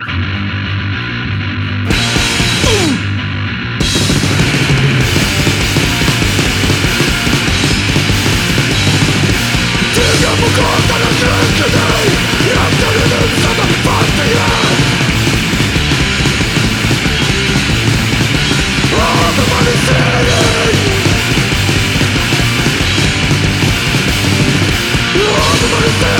m u r d e